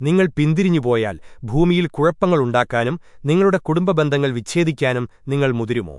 നിങ്ങൾ പിന്തിരിഞ്ഞുപോയാൽ ഭൂമിയിൽ കുഴപ്പങ്ങളുണ്ടാക്കാനും നിങ്ങളുടെ കുടുംബബന്ധങ്ങൾ വിച്ഛേദിക്കാനും നിങ്ങൾ മുതിരുമോ?